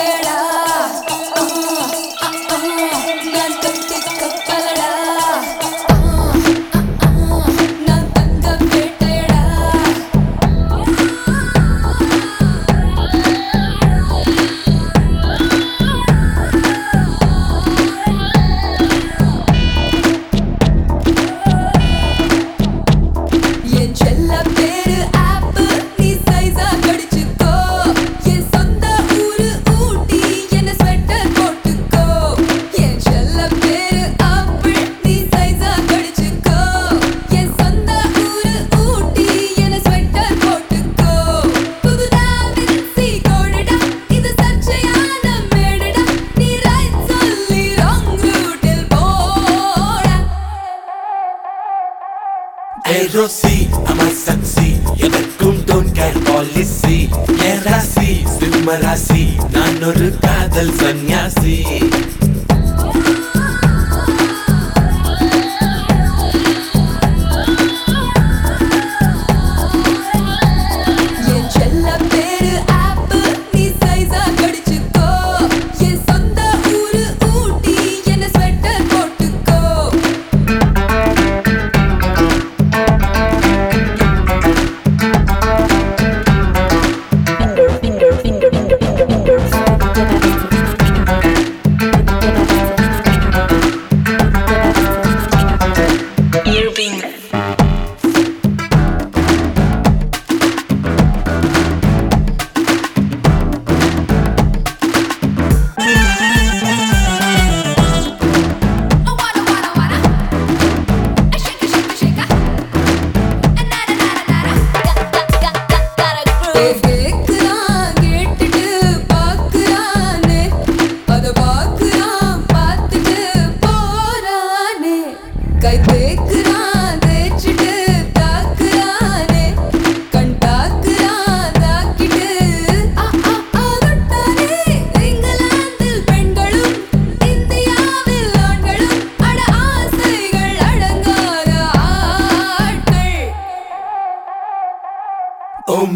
yeah. ஏரோசி அம்மா சக்சி எதற்கும் don't care policy என் ராசி சிம்ம ராசி நான் ஒரு காதல் சந்நியாசி.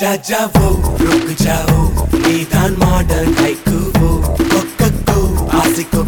जा जाओ रुक जाओ निदान मॉडर्न हाइकू वो कोको को आसिको